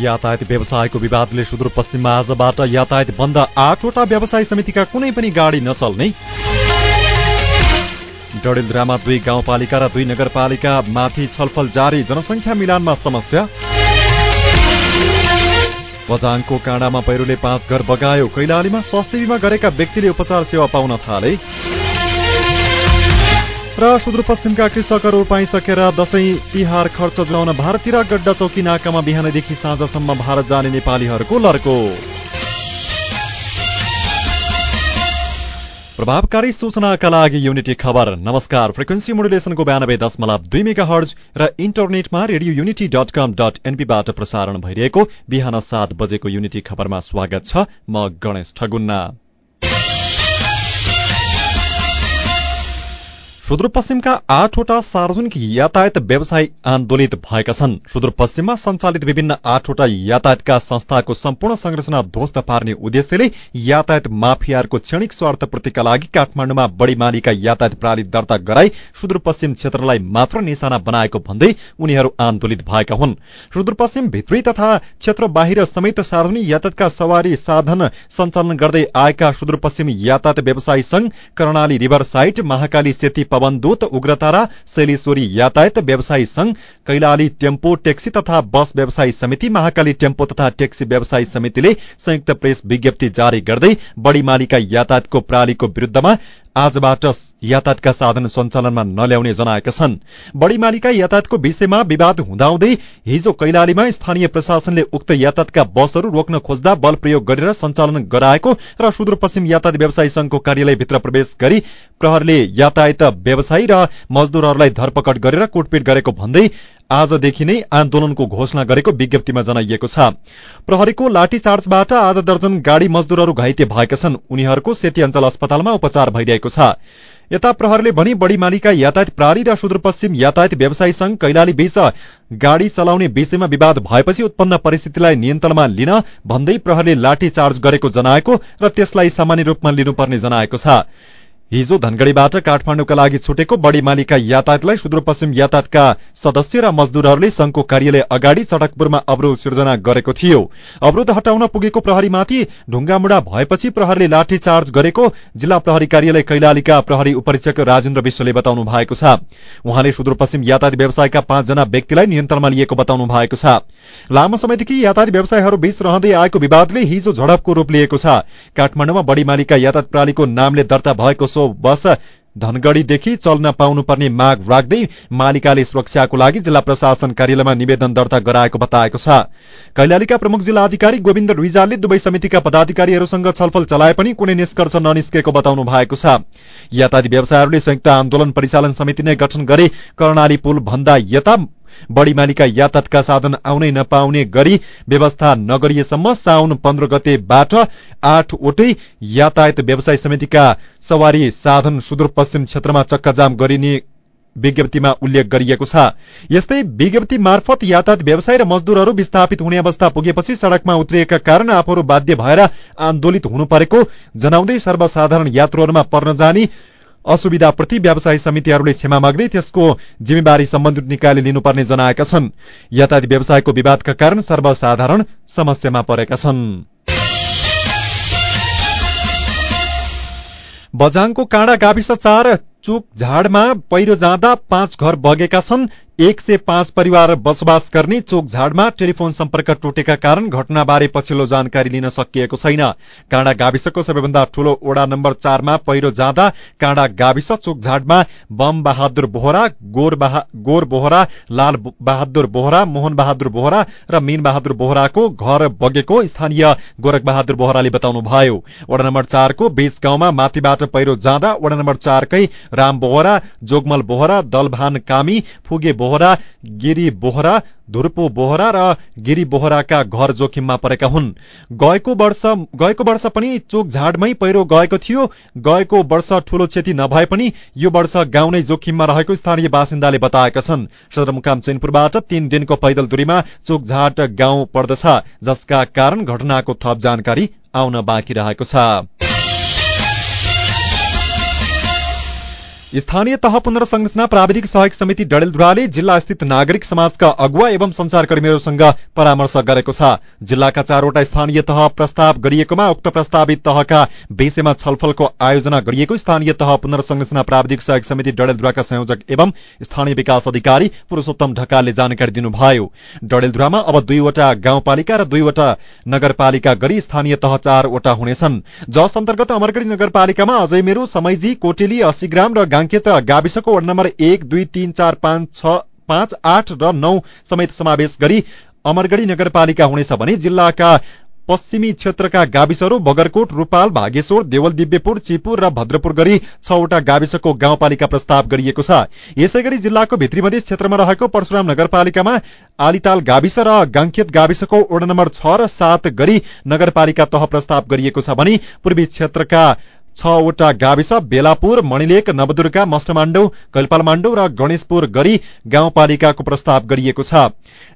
यातायात व्यवसायको विवादले सुदूरपश्चिममा आजबाट यातायात बन्द आठवटा व्यवसाय समितिका कुनै पनि गाडी नचल्ने। डडेलधुरामा दुई गाउँपालिका र दुई नगरपालिका माथि छलफल जारी जनसङ्ख्या मिलानमा समस्या। बजाङको काँडामा पहिरोले पाँच घर बगायो कैलालीमा स्वास्थ्य बिमा गरेका व्यक्तिले उपचार सेवा पाउन थाले। र सुदूरपश्चिमका कृषकहरू पाइसकेर दशैं तिहार खर्च जुटाउन भारततिर गड्डा चौकी नाकामा बिहानदेखि साँझसम्म भारत जाने नेपालीहरूको लर्को प्रभावकारी सूचनाका लागि युनिटी खबर। नमस्कार। फ्रिक्वेन्सी मोडुलेसनको बयानब्बे दशमलव दुई मेगा हर्ज र इन्टरनेटमा radio unity dot com dot एनपीबाट प्रसारण भइरहेको बिहान सात बजेको युनिटी खबरमा स्वागत छ म गणेश ठगुन्ना। सुदूरपश्चिमका आठवटा सार्वजनिक यातायात व्यवसाय आन्दोलित भएका छन्। सुदूरपश्चिममा सञ्चालित विभिन्न आठवटा यातायातका संस्थाको सम्पूर्ण संरचना ध्वस्त पार्ने उद्देश्यले यातायात माफियाहरूको क्षणिक स्वार्थपूर्तिका लागि काठमाडौँमा बढी मालिका यातायात प्रणाली दर्ता गराई सुदूरपश्चिम क्षेत्रलाई मात्र निशाना बनाएको भन्दै उनीहरू आन्दोलित भएका हुन्। सुदूरपश्चिम भित्री तथा क्षेत्र बाहिर समेत सार्वजनिक यातायातका सवारी साधन सञ्चालन गर्दै आएका सुदूरपश्चिम यातायात व्यवसायी संघ कर्णाली रिभर साइट महाकाली सेती पवनदूत उग्रतारा शैलेश्वरी यातायात व्यवसायी संघ कैलाली टेम्पो ट्याक्सी तथा बस व्यवसायी समिति महाकाली टेम्पो तथा ट्याक्सी व्यवसायी समितिले संयुक्त प्रेस विज्ञप्ति जारी गर्दै बढी मालिका यातायातको प्रणालीको विरूद्धमा आजबाट यातायातका साधन सञ्चालनमा नल्याउने जनाएका छन्। बढी मालिका यातायातको विषयमा विवाद हुँदाहुँदै हिजो कैलालीमा स्थानीय प्रशासनले उक्त यातायातका बसहरू रोक्न खोज्दा बल प्रयोग गरेर सञ्चालन गराएको र सुदूरपश्चिम यातायात व्यवसायी संघको कार्यालयभित्र प्रवेश गरी प्रहरले यातायात व्यवसायी र मजदूरहरूलाई धरपकड गरेर कुटपिट गरेको भन्दै आजदेखि नै आन्दोलनको घोषणा गरेको विज्ञप्तिमा जनाइएको छ। प्रहरीको लाठीचार्जबाट आधा दर्जन गाड़ी मजदूरहरू घाइते भएका छन्। उनीहरूको सेती अञ्चल अस्पतालमा उपचार भइरहेको छ। यता प्रहरले भनी बढी मालिका यातायात प्रहरी र सुदूरपश्चिम यातायात व्यवसायी संघ कैलाली बीच गाड़ी चलाउने विषयमा विवाद भएपछि उत्पन्न परिस्थितिलाई नियन्त्रणमा लिन भन्दै प्रहरले लाठी चार्ज गरेको जनाएको र त्यसलाई सामान्य रूपमा लिनुपर्ने जनाएको छ। हिजो धनगढ़ीबाट काठमाडौँका लागि छुटेको बढी मालिका यातायातलाई सुदूरपश्चिम यातायातका सदस्य र मजदूरहरूले संघको कार्यालय अगाडि सड़कपुरमा अवरोध सिर्जना गरेको थियो। अवरोध हटाउन पुगेको प्रहरीमाथि ढुङ्गामुढा भएपछि प्रहरीले लाठी चार्ज गरेको जिल्ला प्रहरी कार्यालय कैलालीका प्रहरी उपरीक्षक राजेन्द्र विश्वले बताउनु भएको छ। उहाँले सुदूरपश्चिम यातायात व्यवसायका पाँचजना व्यक्तिलाई नियन्त्रणमा लिएको बताउनु भएको छ। लामो समयदेखि यातायात व्यवसायहरू बीच रहँदै आएको विवादले हिजो झडपको रूप लिएको छ। काठमाडौँमा बढी मालिका यातायात प्रणालीको नामले दर्ता भएको सो बस धनगढ़ीदेखि चल्न पाउनुपर्ने माग राख्दै मालिकाले सुरक्षाको लागि जिल्ला प्रशासन कार्यालयमा निवेदन दर्ता गराएको बताएको छ। कैलालीका प्रमुख जिल्ला अधिकारी गोविन्द रिजालले दुवै समितिका पदाधिकारीहरूसँग छलफल चलाए पनि कुनै निष्कर्ष ननिस्केको बताउनु भएको छ। यातायात व्यवसायहरूले संयुक्त आन्दोलन परिचालन समिति नै गठन गरे कर्णाली पुल भन्दा यता बढी मालिका यातायातका साधन आउनै नपाउने गरी व्यवस्था नगरिएसम्म साउन पन्ध्र गतेबाट आठवटै यातायात व्यवसाय समितिका सवारी साधन सुदूरपश्चिम क्षेत्रमा चक्काजाम गरिने विज्ञप्तिमा उल्लेख गरिएको छ। यस्तै विज्ञप्ति मार्फत यातायात व्यवसाय र मजदूरहरू विस्थापित हुने अवस्था पुगेपछि सड़कमा उत्रिएका कारण आफूहरू बाध्य भएर आन्दोलित हुनु परेको जनाउँदै सर्वसाधारण यात्रुहरूमा पर्न जाने असुविधाप्रति व्यवसायी समितिहरूले क्षमा माग्दै त्यसको जिम्मेवारी सम्बन्धित निकायले लिनुपर्ने जनाएका छन्। यातायात व्यवसायको विवादका कारण सर्वसाधारण समस्यामा परेका छन्। बजाङको काँडा गाविस चार चुक झाडमा पहिरो जाँदा पाँच घर बगेका छन्। एक सय पाँच परिवार बसोबास गर्ने चोकझाडमा टेलिफोन सम्पर्क टुटेका कारण घटनाबारे पछिल्लो जानकारी लिन सकिएको छैन। काँडा गाविसको सबैभन्दा ठूलो ओडा नम्बर चारमा पहिरो जाँदा काँडा गाविस चोकझाडमा बम बहादुर बोहरा गोर, बहा, गोर बोहरा लाल बहादुर बोहरा मोहन बहादुर बोहरा र मीन बहादुर बोहराको घर बगेको स्थानीय गोरख बहादुर बोहराले बताउनु भयो वडा नम्बर चारको बीच गाउँमा माथिबाट पहिरो जाँदा वडा नम्बर चारकै राम बोहरा जोगमल बोहरा दलभान कामी फुगे बोहरा बोहरा गिरी बोहरा धुर्पो बोहरा र गिरी बोहराका घर जोखिममा परेका हुन्। गएको वर्ष गएको वर्ष पनि चोकझाडमै पहिरो गएको थियो। गएको वर्ष ठूलो क्षति नभए पनि यो वर्ष गाउँ नै जोखिममा रहेको स्थानीय बासिन्दाले बताएका छन्। सदरमुकाम चैनपुरबाट तीन दिनको पैदल दूरीमा चोकझाड गाउँ पर्दछ जसका कारण घटनाको थप जानकारी आउन बाँकी रहेको छ। स्थानीय तह पुनर्संरचना प्राविधिक सहयोग समिति डडेलधुराले जिल्ला स्थित नागरिक समाजका अगुवा एवं संचारकर्मीहरूसँग परामर्श गरेको छ। जिल्लाका चारवटा स्थानीय तह प्रस्ताव गरिएकोमा उक्त प्रस्तावित तहका विषयमा छलफलको आयोजना गरिएको स्थानीय तह पुनर्संरचना प्राविधिक सहयोग समिति डडेलधुराका संयोजक एवं स्थानीय विकास अधिकारी पुरूषोत्तम ढकालले जानकारी दिनुभयो। डडेलधुरामा अब दुईवटा गाउँपालिका र दुईवटा नगरपालिका गरी स्थानीय तह चारवटा हुनेछन्। जस अन्तर्गत अमरगढ़ी नगरपालिकामा अझै मेरो समैजी कोटेली अस्सीग्राम र गाङ्केत गाविसको वडा नम्बर एक दुई तीन चार पाँच छ पाँच आठ र नौ समेत समावेश गरी अमरगढ़ी नगरपालिका हुनेछ भने जिल्लाका पश्चिमी क्षेत्रका गाविसहरू बगरकोट रूपाल भागेश्वर देवल दिव्यपुर चिपुर र भद्रपुर गरी छवटा गाविसको गाउँपालिका प्रस्ताव गरिएको छ। यसै गरी जिल्लाको भित्री मधेस क्षेत्रमा रहेको परशुराम नगरपालिकामा आलिताल गाविस र गाङखेत गाविसको वडा नम्बर छ र सात गरी नगरपालिका तह प्रस्ताव गरिएको छ भने पूर्वी क्षेत्रका छवटा गाविस बेलापुर मणिलेक नवदुर्गा मष्टमाण्डौ कैलपालमाण्डौ र गणेशपुर गरी गाउँपालिकाको प्रस्ताव गरिएको छ।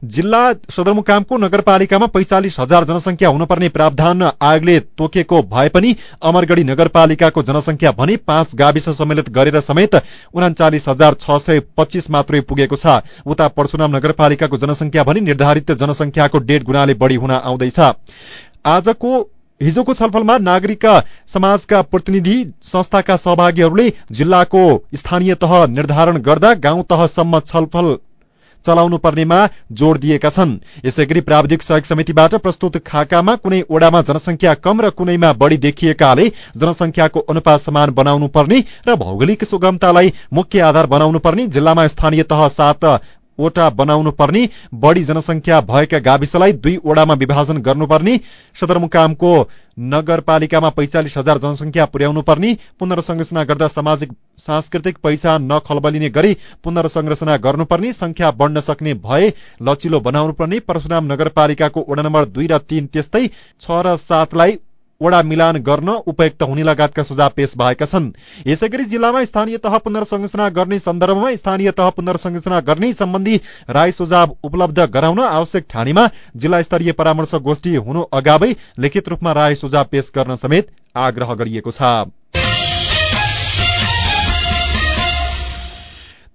जिल्ला सदरमुकामको नगरपालिकामा पैंचालिस हजार जनसंख्या हुनुपर्ने प्रावधान आयोगले तोकेको भए पनि अमरगढ़ी नगरपालिकाको जनसंख्या भनी पाँच गाविस सम्मिलित गरेर समेत उनाचालिस हजार छ सय पच्चीस मात्रै पुगेको छ। उता परशुराम नगरपालिकाको जनसंख्या भनी निर्धारित जनसंख्याको डेढ गुणाले बढ़ी हुन आउँदैछ। आजको हिजोको छलफलमा नागरिक समाजका प्रतिनिधि संस्थाका सहभागीहरूले जिल्लाको स्थानीय तह निर्धारण गर्दा गाउँ तहसम्म छलफल चलाउनु पर्नेमा जोड़ दिएका छन्। यसै गरी प्राविधिक सहयोग समितिबाट प्रस्तुत खाकामा कुनै ओडामा जनसंख्या कम र कुनैमा बढ़ी देखिएकाले जनसंख्याको अनुपात समान बनाउनु पर्ने र भौगोलिक सुगमतालाई मुख्य आधार बनाउनु पर्ने जिल्लामा स्थानीय तह सात वटा बनाउनु पर्ने बढ़ी जनसंख्या भएका गाविसलाई दुई ओडामा विभाजन गर्नुपर्ने सदरमुकामको नगरपालिकामा पैंचालिस हजार जनसंख्या पुर्याउनु पर्ने पुनर्संरचना गर्दा सामाजिक सांस्कृतिक पहिचान नखलबलिने गरी पुनर्संरचना गर्नुपर्ने संख्या बढ़न सक्ने भए लचिलो बनाउनु पर्ने परशुराम नगरपालिकाको वडा नम्बर दुई र तीन त्यस्तै छ र सातलाई वडा मिलान गर्न उपयुक्त हुने लगायतका सुझाव पेश भएका छन्। यसै गरी जिल्लामा स्थानीय तह पुनर्संरचना गर्ने सन्दर्भमा स्थानीय तह पुनर्संरचना गर्ने सम्बन्धी राय सुझाव उपलब्ध गराउन आवश्यक ठानीमा जिल्ला स्तरीय परामर्श गोष्ठी हुनु अगावै लिखित रूपमा राय सुझाव पेश गर्न समेत आग्रह गरिएको छ।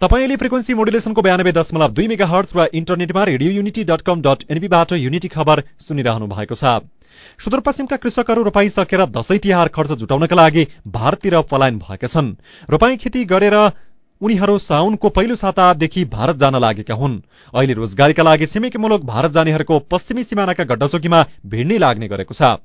तपाईँले फ्रिक्वेन्सी मोडुलेसनको बयानब्बे दशमलव दुई मेगा हर्च र इन्टरनेटमा radio Unity dot com dot एनबीबाट unity खबर सुनिरहनु भएको छ। सुदूरपश्चिमका कृषकहरू रोपाई सकेर दशैं तिहार खर्च जुटाउनका लागि भारततिर पलायन भएका छन्। रोपाई खेती गरेर उनीहरू साउनको पहिलो सातादेखि भारत जान लागेका हुन्। अहिले रोजगारीका लागि छिमेकी मुलुक भारत जानेहरूको पश्चिमी सिमानाका गड्डाचोकीमा भिड नै लाग्ने गरेको छ।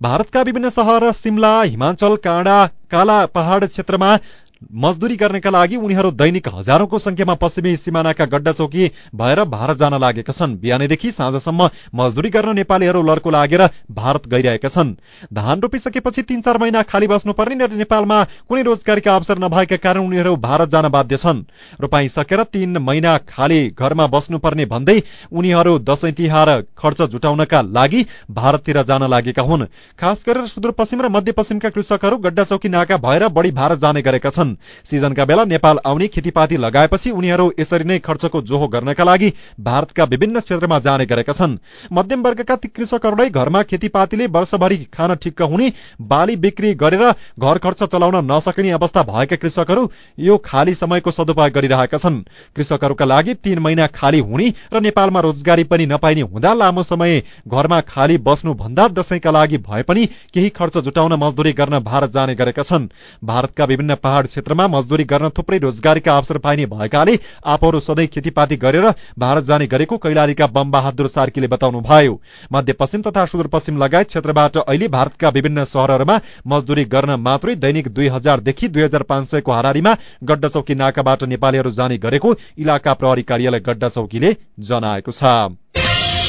भारतका विभिन्न सहर सिमला हिमाचल काँडा काला पहाड़ क्षेत्रमा मजदुरी गर्नका लागि उनीहरू दैनिक हजारौंको संख्यामा पश्चिमी सिमानाका गड्डा चौकी भएर भारत जान लागेका छन्। बिहानैदेखि साँझसम्म मजदुरी गर्न नेपालीहरू लड्को लागेर भारत गइरहेका छन्। धान रोपिसकेपछि तीन चार महिना खाली बस्नुपर्ने र नेपालमा कुनै रोजगारीका अवसर नभएका कारण उनीहरू भारत जान बाध्य छन्। रोपाई सकेर तीन महिना खाली घरमा बस्नुपर्ने भन्दै उनीहरू दशैं तिहार खर्च जुटाउनका लागि भारततिर जान लागेका हुन्। खास गरेर सुदूरपश्चिम र मध्यपश्चिमका कृषकहरू गड्डा चौकी नाका भएर बढ़ी भारत जाने गरेका छन्। छन् सिजनका बेला नेपाल आउने खेतीपाती लगाएपछि उनीहरू यसरी नै खर्चको जोहो गर्नका लागि भारतका विभिन्न क्षेत्रमा जाने गरेका छन्। मध्यम वर्गका कृषकहरूलाई घरमा खेतीपातीले वर्षभरि खान ठिक्क हुने बाली बिक्री गरेर घर खर्च चलाउन नसकिने अवस्था भएका कृषकहरू यो खाली समयको सदुपयोग गरिरहेका छन्। कृषकहरूका लागि तीन महिना खाली हुने र नेपालमा रोजगारी पनि नपाइने हुँदा लामो समय घरमा खाली बस्नु भन्दा दशैंका लागि भए पनि केही खर्च जुटाउन मजदुरी गर्न भारत जाने गरेका छन्। भारतका विभिन्न पहाड़ क्षेत्रमा मजदुरी गर्न थुप्रै रोजगारीका अवसर पाइने भएकाले आफूहरू सधैँ खेतीपाती गरेर भारत जाने गरेको कैलालीका बम बहादुर सार्कीले बताउनु भयो मध्यपश्चिम तथा सुदूरपश्चिम लगायत क्षेत्रबाट अहिले भारतका विभिन्न सहरहरूमा मजदुरी गर्न मात्रै दैनिक दुई हजारदेखि दुई हजार पाँच सयको हारारीमा गड्डा चौकी नाकाबाट नेपालीहरू जाने गरेको इलाका प्रहरी कार्यालय गड्डा चौकीले जनाएको छ।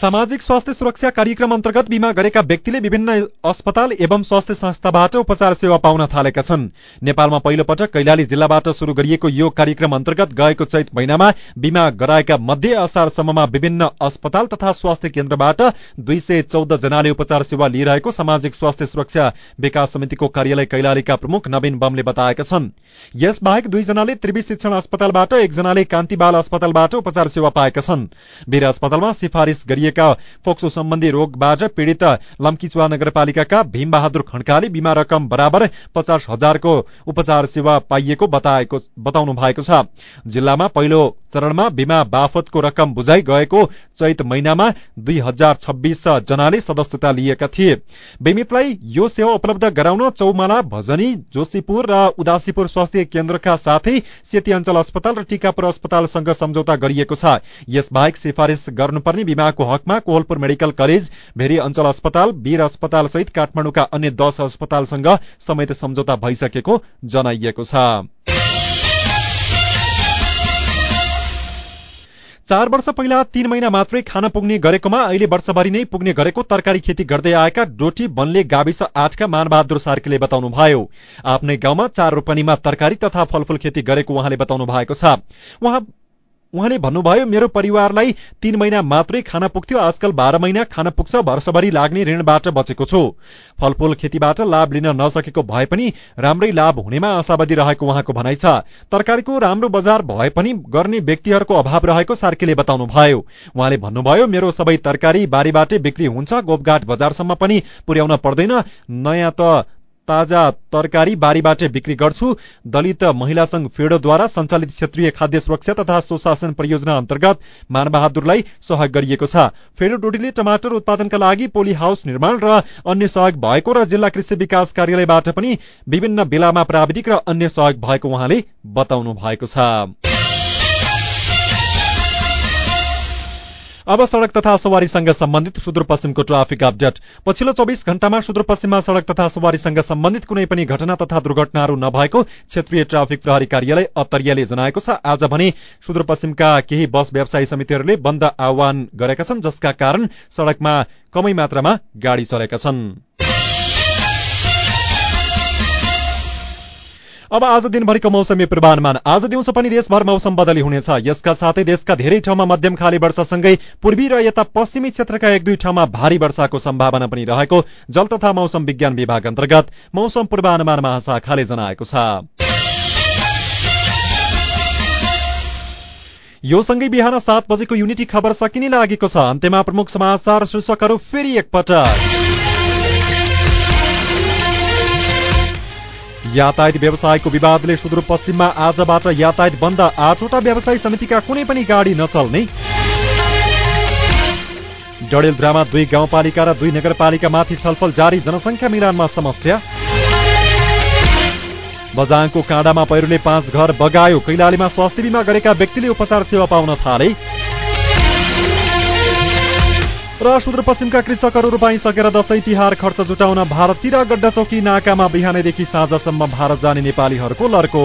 सामाजिक स्वास्थ्य सुरक्षा कार्यक्रम अन्तर्गत बिमा गरेका व्यक्तिले विभिन्न अस्पताल एवं स्वास्थ्य संस्थाबाट उपचार सेवा पाउन थालेका छन्। नेपालमा पहिलो पटक कैलाली जिल्लाबाट शुरू गरिएको यो कार्यक्रम अन्तर्गत गएको चैत महिनामा बिमा गराएका मध्ये असारसम्ममा विभिन्न अस्पताल तथा स्वास्थ्य केन्द्रबाट दुई सय चौध जनाले उपचार सेवा लिइरहेको सामाजिक स्वास्थ्य सुरक्षा विकास समितिको कार्यालय कैलालीका प्रमुख नवीन बमले बताएका छन्। यसबाहेक दुईजनाले त्रिवी शिक्षण अस्पतालबाट एकजनाले कान्ति बाल अस्पतालबाट उपचार सेवा पाएका छन्। वीर अस्पतालमा सिफारिस गरिएको गरिएका फोक्सो सम्बन्धी रोगबाट पीड़ित लम्कीचुवा नगरपालिकाका भीमबहादुर खड्काले बिमा रकम बराबर पचास हजारको उपचार सेवा पाइएको बताउनु भएको छ। जिल्लामा पहिलो चरणमा बिमा बाफतको रकम बुझाइ गएको चैत महिनामा दुई हजार छब्बीस जनाले सदस्यता लिएका थिए। बिमितलाई यो सेवा उपलब्ध गराउन चौमाला भजनी जोशीपुर र उदासीपुर स्वास्थ्य केन्द्रका साथै सेती अञ्चल अस्पताल र टीकापुर अस्पतालसँग सम्झौता गरिएको छ। यसबाहेक सिफारिस गर्नुपर्ने बिमाको हकमा कोहलपुर मेडिकल कलेज भेरी अञ्चल अस्पताल वीर अस्पताल सहित काठमाडौँका अन्य दश अस्पतालसँग समेत सम्झौता भइसकेको जनाइएको छ। चार वर्ष पहिला तीन महिना मात्रै खान पुग्ने गरेकोमा अहिले वर्षभरि नै पुग्ने गरेको तरकारी खेती गर्दै आएका डोटी बनले गाविस आठका मानबहादुर सार्कीले बताउनुभयो। आफ्नै गाउँमा चार रोपनीमा तरकारी तथा फलफूल खेती गरेको उहाँले बताउनु भएको छ। उहाँ उहाँले भन्नुभयो मेरो परिवारलाई तीन महिना मात्रै खान पुग्थ्यो। आजकल बाह्र महिना खान पुग्छ। वर्षभरि लाग्ने ऋणबाट बचेको छु। फलफूल खेतीबाट लाभ लिन नसकेको भए पनि राम्रै लाभ हुनेमा आशावादी रहेको उहाँको भनाइ छ। तरकारीको राम्रो बजार भए पनि गर्ने व्यक्तिहरूको अभाव रहेको सार्कीले बताउनुभयो। उहाँले भन्नुभयो मेरो सबै तरकारी बारीबाटै बिक्री हुन्छ। गोपघाट बजारसम्म पनि पुर्याउन पर्दैन। नयाँ त ताजा तरकारी बारीबाटै बिक्री गर्छु। दलित महिला संघ फेडोद्वारा सञ्चालित क्षेत्रीय खाद्य सुरक्षा तथा सुशासन परियोजना अन्तर्गत मानबहादुरलाई सहयोग गरिएको छ। फेडो डोटीले टमाटर उत्पादनका लागि पोली हाउस निर्माण र अन्य सहयोग भएको र जिल्ला कृषि विकास कार्यालयबाट पनि विभिन्न बेलामा प्राविधिक र अन्य सहयोग भएको उहाँले बताउनु भएको छ। अब सड़क तथा सवारीसँग सम्बन्धित सुदूरपश्चिमको ट्राफिक अपडेट। पछिल्लो चौबिस घण्टामा सुदूरपश्चिममा सड़क तथा सवारीसँग सम्बन्धित कुनै पनि घटना तथा दुर्घटनाहरू नभएको क्षेत्रीय ट्राफिक प्रहरी कार्यालय अत्तरियाले जनाएको छ। आज भने सुदूरपश्चिमका केही बस व्यवसायी समितिहरूले बन्द आह्वान गरेका छन् जसका कारण सड़कमा कमै मात्रामा गाड़ी चलेका छन्। अब आज दिनभरिको मौसमी पूर्वानुमान। आज दिउँसो पनि देशभर मौसम बदली हुनेछ। यसका साथै देशका धेरै ठाउँमा मध्यम खाली वर्षासँगै पूर्वी र यता पश्चिमी क्षेत्रका एक दुई ठाउँमा भारी वर्षाको सम्भावना पनि रहेको जल तथा मौसम विज्ञान विभाग अन्तर्गत मौसम पूर्वानुमान महाशाखाले जनाएको छ। यो सँगै बिहान सात बजेको युनिटी खबर सकिने लागेको छ। अन्त्यमा प्रमुख समाचार शीर्षकहरू फेरि एकपटक। यातायात व्यवसायको विवादले सुदूरपश्चिममा आजबाट यातायात बन्द। आठवटा व्यवसायी समितिका कुनै पनि गाडी नचल्ने। डडेलधुरामा दुई गाउँपालिका र दुई नगरपालिका माथि छलफल जारी। जनसङ्ख्या मिलानमा समस्या। बजाङको काँडामा पहिरोले पाँच घर बगायो। कैलालीमा स्वास्थ्य बिमा गरेका व्यक्तिले उपचार सेवा पाउन थाले। र सुदूरपश्चिमका कृषकहरू रोपाइसकेर दशैं तिहार खर्च जुटाउन भारततिर गड्डाचौकी नाकामा बिहानैदेखि साँझसम्म भारत जाने नेपालीहरूको लर्को।